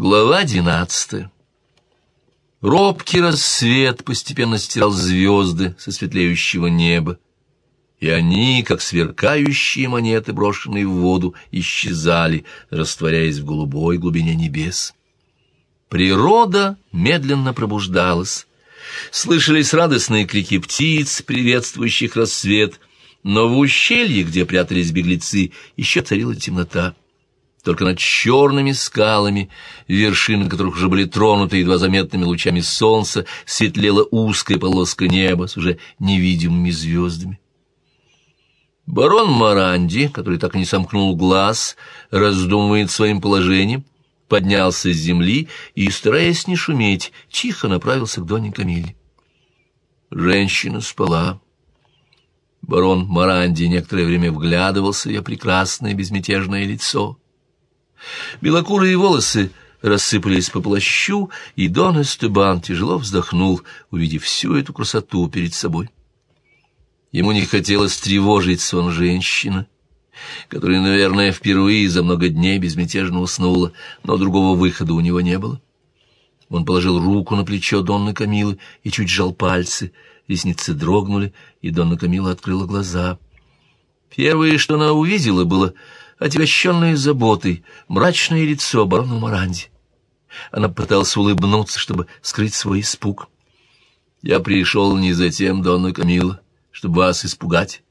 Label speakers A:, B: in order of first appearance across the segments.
A: Глава двенадцатая. Робкий рассвет постепенно стирал звезды со светлеющего неба, и они, как сверкающие монеты, брошенные в воду, исчезали, растворяясь в голубой глубине небес. Природа медленно пробуждалась. Слышались радостные крики птиц, приветствующих рассвет, но в ущелье, где прятались беглецы, еще царила темнота. Только над черными скалами, вершины которых уже были тронуты едва заметными лучами солнца, светлела узкая полоска неба с уже невидимыми звездами. Барон Маранди, который так и не сомкнул глаз, раздумывает своим положением, поднялся с земли и, стараясь не шуметь, тихо направился к Доне Камиле. Женщина спала. Барон Маранди некоторое время вглядывался в ее прекрасное безмятежное лицо. Белокурые волосы рассыпались по плащу, и Дон Эстебан тяжело вздохнул, увидев всю эту красоту перед собой. Ему не хотелось тревожить сон женщины, которая, наверное, впервые за много дней безмятежно уснула, но другого выхода у него не было. Он положил руку на плечо Донны Камилы и чуть сжал пальцы. Ресницы дрогнули, и Донна Камила открыла глаза. Первое, что она увидела, было отягощенное заботой, мрачное лицо барона Маранди. Она пыталась улыбнуться, чтобы скрыть свой испуг. «Я пришел не за тем, Донна Камила, чтобы вас испугать.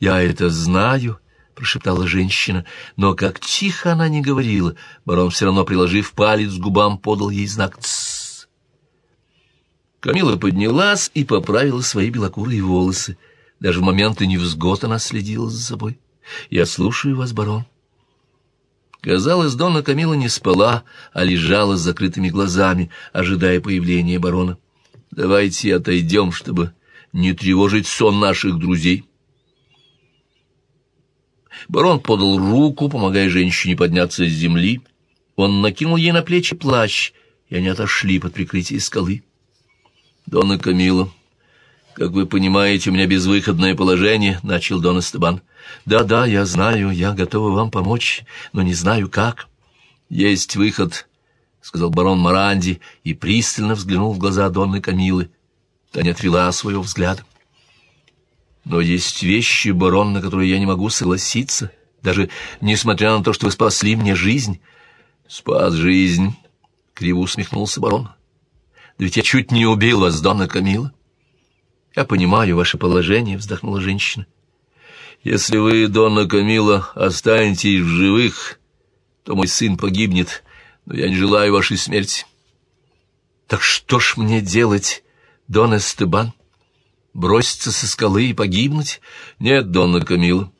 A: Я это знаю», — прошептала женщина, но как тихо она не говорила, барон все равно, приложив палец к губам, подал ей знак «Тссс». Камила поднялась и поправила свои белокурые волосы. Даже в моменты невзгод она следила за собой. Я слушаю вас, барон. Казалось, Донна Камила не спала, а лежала с закрытыми глазами, ожидая появления барона. Давайте отойдем, чтобы не тревожить сон наших друзей. Барон подал руку, помогая женщине подняться с земли. Он накинул ей на плечи плащ, и они отошли под прикрытие скалы. Донна Камила «Как вы понимаете, у меня безвыходное положение», — начал Дон Эстебан. «Да-да, я знаю, я готова вам помочь, но не знаю, как». «Есть выход», — сказал барон Маранди и пристально взглянул в глаза Донны Камилы. Та не отвела своего взгляда. «Но есть вещи, барон, на которые я не могу согласиться, даже несмотря на то, что вы спасли мне жизнь». «Спас жизнь», — криво усмехнулся барон. «Да ведь я чуть не убил вас, Донна Камила». «Я понимаю ваше положение», — вздохнула женщина. «Если вы, Донна Камила, останетесь в живых, то мой сын погибнет, но я не желаю вашей смерти». «Так что ж мне делать, Дон Эстебан? Броситься со скалы и погибнуть? Нет, Донна Камила.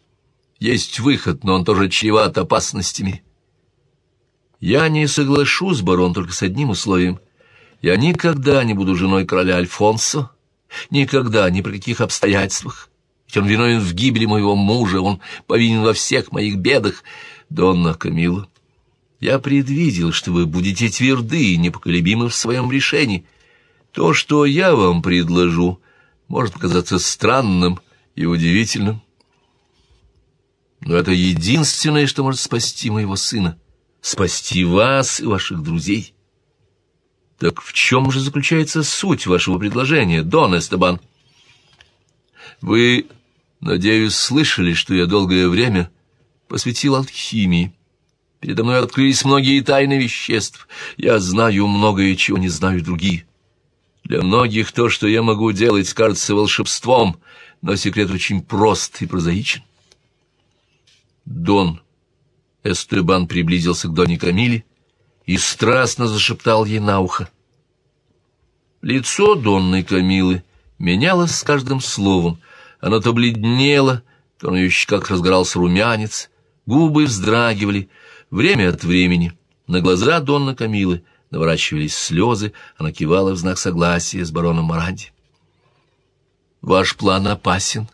A: Есть выход, но он тоже чреват опасностями». «Я не соглашусь, барон, только с одним условием. Я никогда не буду женой короля Альфонсо» Никогда, ни при каких обстоятельствах. Ведь он виновен в гибели моего мужа, он повинен во всех моих бедах. Донна Камила, я предвидел, что вы будете тверды и непоколебимы в своем решении. То, что я вам предложу, может показаться странным и удивительным. Но это единственное, что может спасти моего сына, спасти вас и ваших друзей. Так в чем же заключается суть вашего предложения, Дон Эстебан? Вы, надеюсь, слышали, что я долгое время посвятил алхимии. Передо мной открылись многие тайны веществ. Я знаю многое, чего не знают другие. Для многих то, что я могу делать, кажется волшебством, но секрет очень прост и прозаичен. Дон Эстебан приблизился к Доне Камиле и страстно зашептал ей на ухо. Лицо Донны Камилы менялось с каждым словом. Оно то бледнело, то на ее щеках разгорался румянец, губы вздрагивали. Время от времени на глаза Донны Камилы наворачивались слезы, она кивала в знак согласия с бароном Маранди. «Ваш план опасен,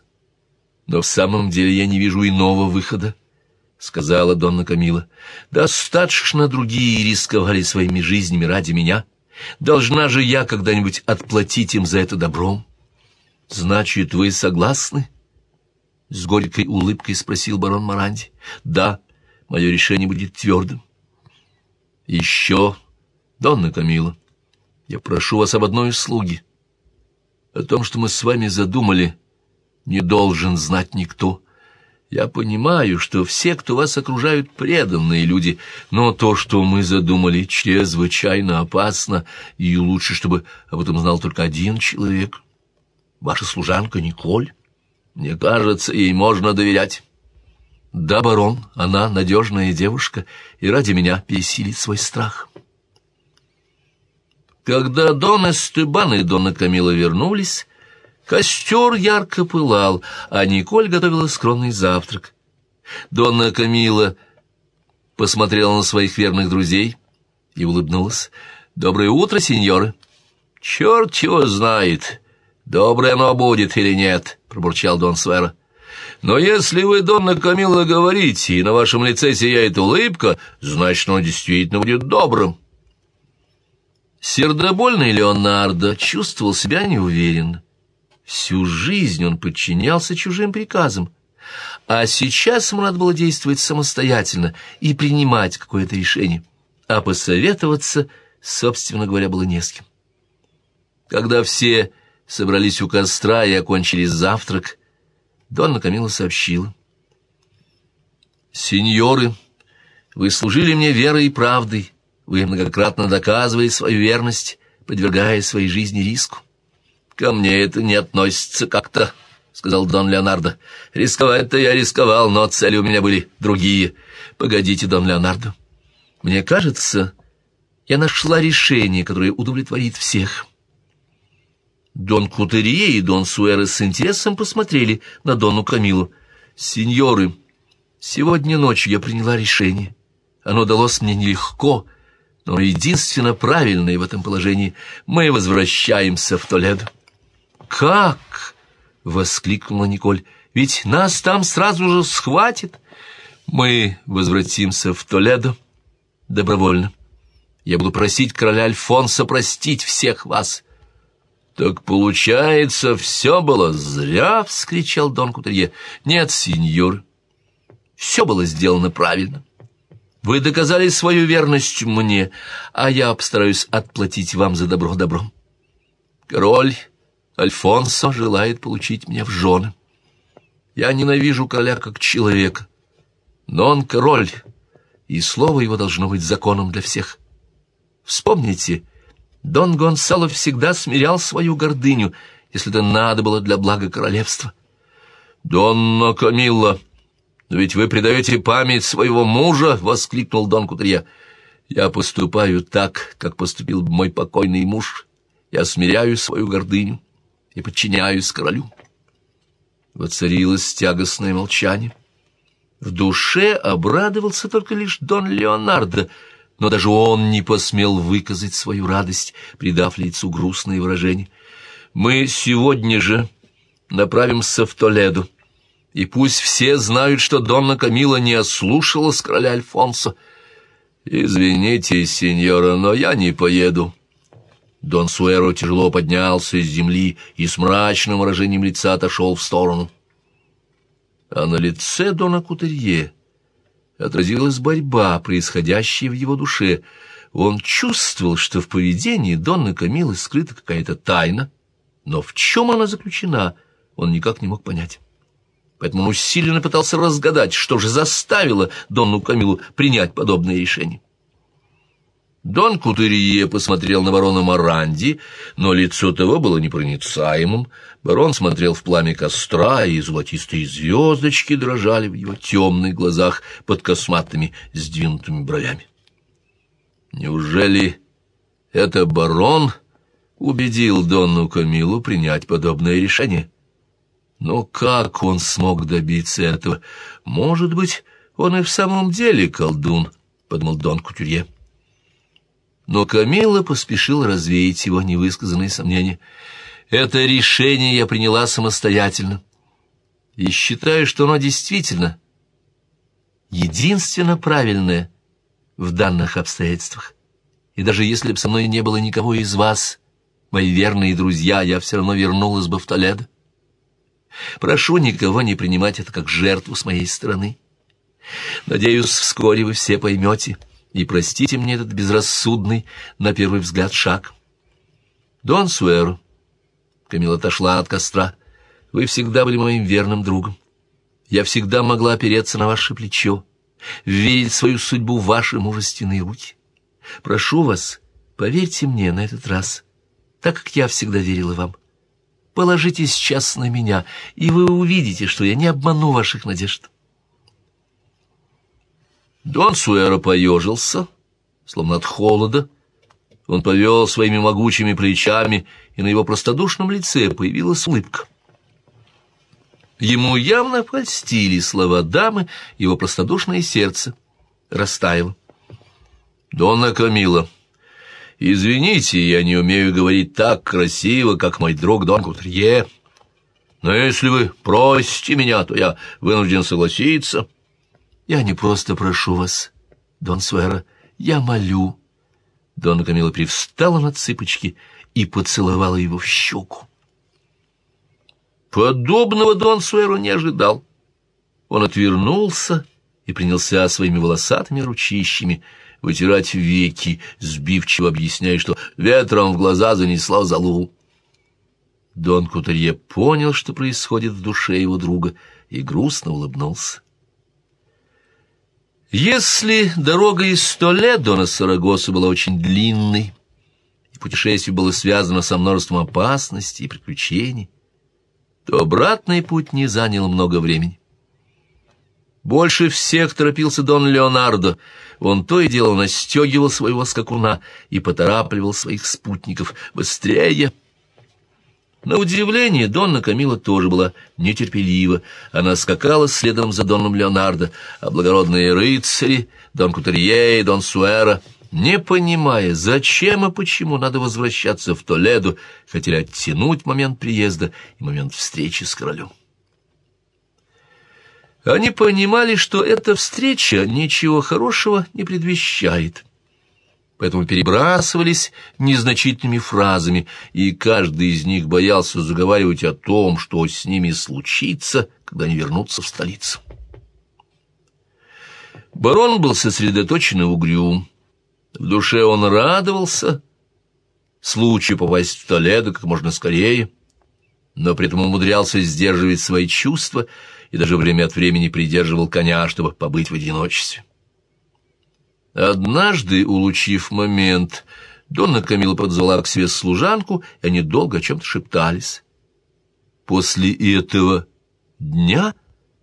A: но в самом деле я не вижу иного выхода», — сказала Донна Камила. «Достаточно другие рисковали своими жизнями ради меня». Должна же я когда-нибудь отплатить им за это добром. Значит, вы согласны? С горькой улыбкой спросил барон Маранди. Да, мое решение будет твердым. Еще Донна Камила, я прошу вас об одной услуге. О том, что мы с вами задумали, не должен знать никто. Я понимаю, что все, кто вас окружают, преданные люди, но то, что мы задумали, чрезвычайно опасно, и лучше, чтобы об этом знал только один человек. Ваша служанка Николь. Мне кажется, ей можно доверять. Да, барон, она надежная девушка, и ради меня пересилит свой страх». Когда Дон Эстебан и Дона Камила вернулись, костер ярко пылал, а Николь готовила скромный завтрак. Донна Камила посмотрела на своих верных друзей и улыбнулась. «Доброе утро, сеньоры!» «Черт его знает, доброе оно будет или нет», — пробурчал Дон Свера. «Но если вы, Донна Камила, говорите, и на вашем лице сияет улыбка, значит, оно действительно будет добрым». Сердобольный Леонардо чувствовал себя неуверенно. Всю жизнь он подчинялся чужим приказам, а сейчас ему надо было действовать самостоятельно и принимать какое-то решение, а посоветоваться, собственно говоря, было не с кем. Когда все собрались у костра и окончили завтрак, Донна Камила сообщила. «Сеньоры, вы служили мне верой и правдой, вы многократно доказывали свою верность, подвергая своей жизни риску. Ко мне это не относится как-то, — сказал Дон Леонардо. Рисковать-то я рисковал, но цели у меня были другие. Погодите, Дон Леонардо. Мне кажется, я нашла решение, которое удовлетворит всех. Дон Кутерье и Дон Суэра с интересом посмотрели на Дону Камилу. «Сеньоры, сегодня ночью я приняла решение. Оно далось мне нелегко, но единственно правильное в этом положении — мы возвращаемся в Толедо. «Как?» — воскликнула Николь. «Ведь нас там сразу же схватит. Мы возвратимся в Толедо добровольно. Я буду просить короля Альфонса простить всех вас». «Так получается, все было зря!» — вскричал Дон Кутерье. «Нет, сеньор, все было сделано правильно». Вы доказали свою верность мне, а я постараюсь отплатить вам за добро добром. Король Альфонсо желает получить меня в жены. Я ненавижу короля как человека, но он король, и слово его должно быть законом для всех. Вспомните, Дон Гонсало всегда смирял свою гордыню, если это надо было для блага королевства. «Донна Камилла!» «Но ведь вы предаете память своего мужа!» — воскликнул Дон Кутрия. «Я поступаю так, как поступил мой покойный муж. Я смиряю свою гордыню и подчиняюсь королю». Воцарилось тягостное молчание. В душе обрадовался только лишь Дон Леонардо, но даже он не посмел выказать свою радость, придав лицу грустное выражение. «Мы сегодня же направимся в Толедо», и пусть все знают, что Донна Камила не ослушалась короля Альфонса. Извините, сеньора, но я не поеду. Дон Суэро тяжело поднялся из земли и с мрачным выражением лица отошел в сторону. А на лице Дона Кутерье отразилась борьба, происходящая в его душе. Он чувствовал, что в поведении Донны Камилы скрыта какая-то тайна, но в чем она заключена, он никак не мог понять поэтому он усиленно пытался разгадать, что же заставило Донну Камилу принять подобное решение. Дон Кутерье посмотрел на барона Маранди, но лицо того было непроницаемым. Барон смотрел в пламя костра, и золотистые звездочки дрожали в его темных глазах под косматыми сдвинутыми бровями. Неужели это барон убедил Донну Камилу принять подобное решение? Но как он смог добиться этого? Может быть, он и в самом деле колдун, — подумал Дон Кутюрье. Но Камила поспешил развеять его невысказанные сомнения. Это решение я приняла самостоятельно. И считаю, что оно действительно единственно правильное в данных обстоятельствах. И даже если бы со мной не было никого из вас, мои верные друзья, я все равно вернулась бы в Толедо. Прошу никого не принимать это как жертву с моей стороны. Надеюсь, вскоре вы все поймете, и простите мне этот безрассудный, на первый взгляд, шаг. Дон Суэро, Камила отошла от костра, вы всегда были моим верным другом. Я всегда могла опереться на ваше плечо, верить свою судьбу в ваши мужественные руки. Прошу вас, поверьте мне на этот раз, так как я всегда верила вам. Положитесь сейчас на меня, и вы увидите, что я не обману ваших надежд. Дон Суэро поежился, словно от холода. Он повел своими могучими плечами, и на его простодушном лице появилась улыбка. Ему явно польстили слова дамы, его простодушное сердце растаяло. «Донна Камила, извините, я не умею говорить так красиво, как мой друг Дон Кутрье, но если вы просите меня, то я вынужден согласиться». Я не просто прошу вас, Дон Суэра, я молю. Дон Камила привстала на цыпочки и поцеловала его в щеку. Подобного Дон Суэро не ожидал. Он отвернулся и принялся своими волосатыми ручищами вытирать веки, сбивчиво объясняя, что ветром в глаза занесло залу. Дон Кутарье понял, что происходит в душе его друга, и грустно улыбнулся. Если дорога из Толедо на Сарагосу была очень длинной, и путешествие было связано со множеством опасностей и приключений, то обратный путь не занял много времени. Больше всех торопился Дон Леонардо. Он то и дело настегивал своего скакуна и поторапливал своих спутников. «Быстрее!» На удивление, Донна Камила тоже была нетерпелива. Она скакала следом за Доном Леонардо, а благородные рыцари, Дон Кутерье и Дон Суэра, не понимая, зачем и почему надо возвращаться в Толедо, хотели оттянуть момент приезда и момент встречи с королем. Они понимали, что эта встреча ничего хорошего не предвещает поэтому перебрасывались незначительными фразами, и каждый из них боялся заговаривать о том, что с ними случится, когда они вернутся в столицу. Барон был сосредоточен и угрюм. В душе он радовался случаю попасть в Толедо как можно скорее, но при этом умудрялся сдерживать свои чувства и даже время от времени придерживал коня, чтобы побыть в одиночестве. Однажды, улучив момент, Донна Камила подзвала к себе служанку, и они долго о чем-то шептались. После этого дня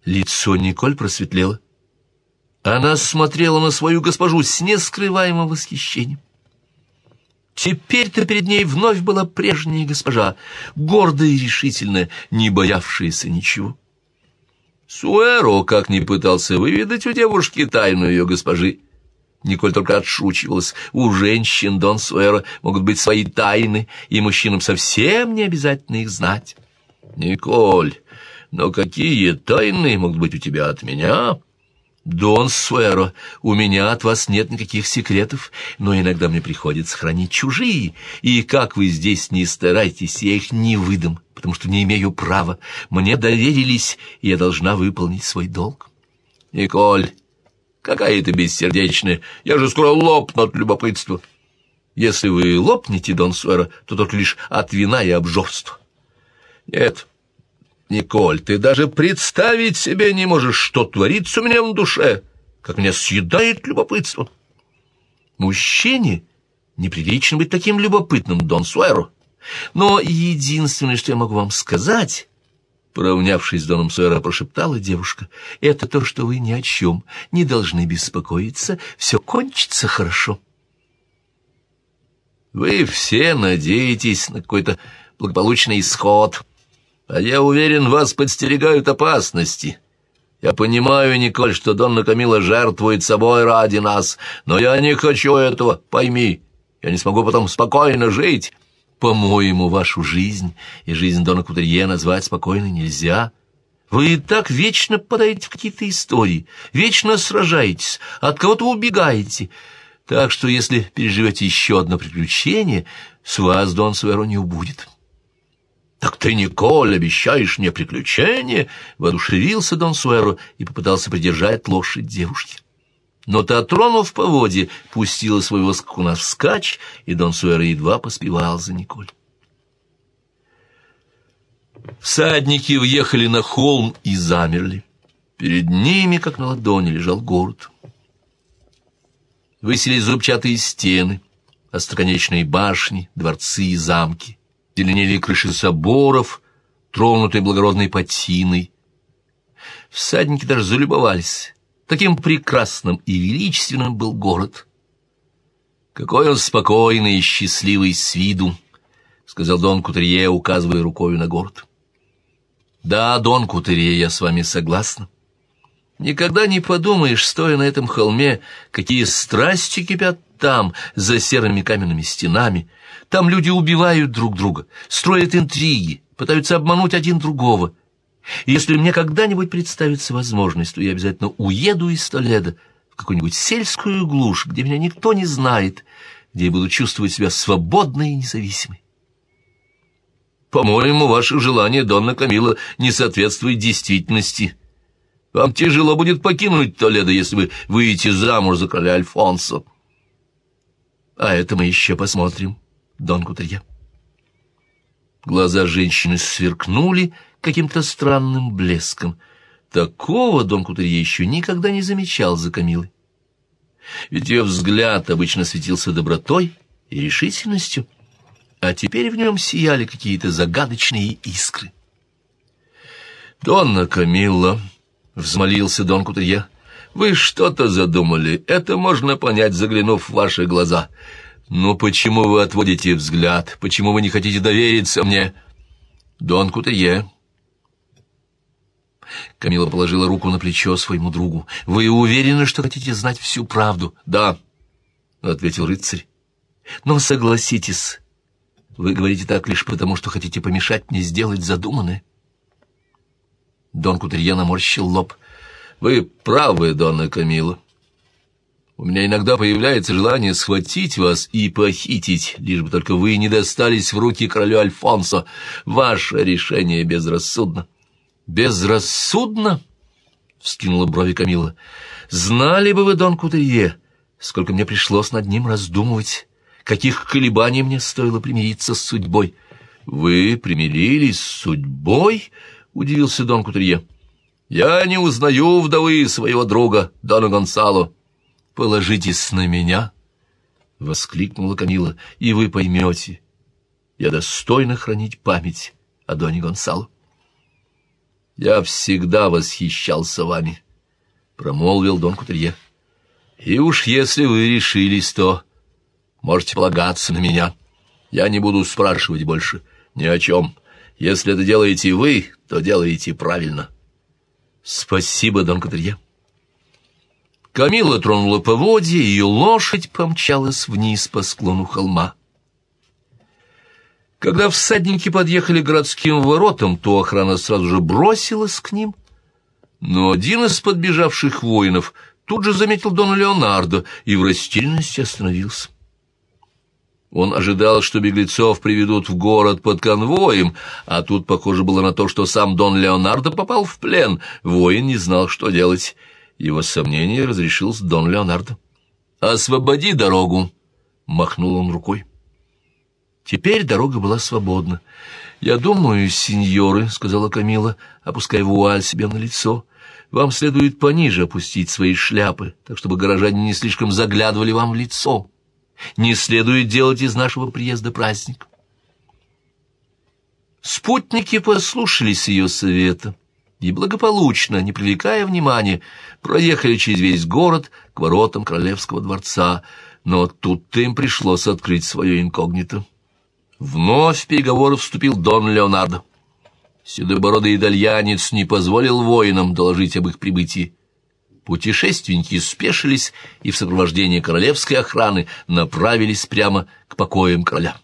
A: лицо Николь просветлело. Она смотрела на свою госпожу с нескрываемым восхищением. Теперь-то перед ней вновь была прежняя госпожа, гордая и решительная, не боявшаяся ничего. Суэро, как ни пытался выведать у девушки тайну ее госпожи, Николь только отшучивалась. У женщин Дон Суэра могут быть свои тайны, и мужчинам совсем не обязательно их знать. Николь, но какие тайны могут быть у тебя от меня? Дон Суэро, у меня от вас нет никаких секретов, но иногда мне приходится хранить чужие, и как вы здесь не старайтесь, я их не выдам, потому что не имею права. Мне доверились, и я должна выполнить свой долг. Николь, Какая ты бессердечная! Я же скоро лопну от любопытства. Если вы лопнете, Дон Суэра, то только лишь от вина и обжорства. Нет, Николь, ты даже представить себе не можешь, что творится у меня в душе, как меня съедает любопытство. Мужчине неприлично быть таким любопытным, Дон Суэро. Но единственное, что я могу вам сказать... Поравнявшись с Доном Сойера, прошептала девушка. «Это то, что вы ни о чем не должны беспокоиться. Все кончится хорошо». «Вы все надеетесь на какой-то благополучный исход, а я уверен, вас подстерегают опасности». Я понимаю, Николь, что Донна Камила жертвует собой ради нас, но я не хочу этого, пойми. Я не смогу потом спокойно жить. По-моему, вашу жизнь и жизнь Дона Кутерье назвать спокойно нельзя. Вы и так вечно подаете в какие-то истории, вечно сражаетесь, от кого-то убегаете. Так что, если переживете еще одно приключение, с вас Дон Суэро не убудет. «Так ты, Николь, обещаешь мне приключение?» — воодушевился Дон Суэро и попытался придержать лошадь девушки. Но та, тронув поводье, пустила своего скакуна вскачь, и Дон Суэра едва поспевал за Николь. Всадники въехали на холм и замерли. Перед ними, как на ладони, лежал город. Выселись зубчатые стены, остроконечные башни, дворцы и замки. Зеленели крыши соборов, тронутые благородной патиной. Всадники даже залюбовались. Таким прекрасным и величественным был город. «Какой он спокойный и счастливый с виду», — сказал Дон Кутерье, указывая рукою на город. «Да, Дон Кутерье, я с вами согласна. Никогда не подумаешь, стоя на этом холме, какие страсти кипят там, за серыми каменными стенами. Там люди убивают друг друга, строят интриги, пытаются обмануть один другого. Если мне когда-нибудь представится возможность, то я обязательно уеду из Толеда в какую-нибудь сельскую глушь, где меня никто не знает, где я буду чувствовать себя свободной и независимой. По-моему, ваше желание, Донна Камила, не соответствует действительности, — вам тяжело будет покинуть Толедо, если вы выйдете замуж за короля Альфонсо. А это мы еще посмотрим, Дон Кутерье. Глаза женщины сверкнули каким-то странным блеском. Такого Дон Кутерье еще никогда не замечал за Камилой. Ведь ее взгляд обычно светился добротой и решительностью, а теперь в нем сияли какие-то загадочные искры. «Донна Камилла», — взмолился Дон Кутерье. «Вы что-то задумали. Это можно понять, заглянув в ваши глаза. Но почему вы отводите взгляд? Почему вы не хотите довериться мне?» «Дон Кутерье». Камила положила руку на плечо своему другу. «Вы уверены, что хотите знать всю правду?» «Да», — ответил рыцарь. «Но согласитесь, вы говорите так лишь потому, что хотите помешать мне сделать задуманное». Дон Кутерье наморщил лоб. «Вы правы, Донна Камила. У меня иногда появляется желание схватить вас и похитить, лишь бы только вы не достались в руки королю Альфонсо. Ваше решение безрассудно». «Безрассудно?» — вскинула брови Камила. «Знали бы вы, Дон Кутерье, сколько мне пришлось над ним раздумывать, каких колебаний мне стоило примириться с судьбой». «Вы примирились с судьбой?» — удивился Дон Кутерье. «Я не узнаю вдовы своего друга, Дона Гонсало. Положитесь на меня!» — воскликнула Камила. «И вы поймете, я достойна хранить память о Доне Гонсало». «Я всегда восхищался вами», — промолвил Дон Кутерье. «И уж если вы решились, то можете полагаться на меня. Я не буду спрашивать больше ни о чем». Если это делаете вы, то делаете правильно. Спасибо, Дон Катрье. Камила тронула поводья, ее лошадь помчалась вниз по склону холма. Когда всадники подъехали к городским воротам, то охрана сразу же бросилась к ним. Но один из подбежавших воинов тут же заметил Дона Леонардо и в растерянности остановился. Он ожидал, что беглецов приведут в город под конвоем, а тут похоже было на то, что сам Дон Леонардо попал в плен. Воин не знал, что делать. Его сомнение разрешил Дон Леонардо. «Освободи дорогу!» — махнул он рукой. Теперь дорога была свободна. «Я думаю, сеньоры», — сказала Камила, опуская вуаль себе на лицо, — «вам следует пониже опустить свои шляпы, так чтобы горожане не слишком заглядывали вам в лицо» не следует делать из нашего приезда праздник. Спутники послушались ее совета и благополучно, не привлекая внимания, проехали через весь город к воротам королевского дворца, но тут-то им пришлось открыть свое инкогнито. Вновь в переговоры вступил Дон Леонардо. Седобородый итальянец не позволил воинам доложить об их прибытии. Путешественники спешились и в сопровождении королевской охраны направились прямо к покоям короля.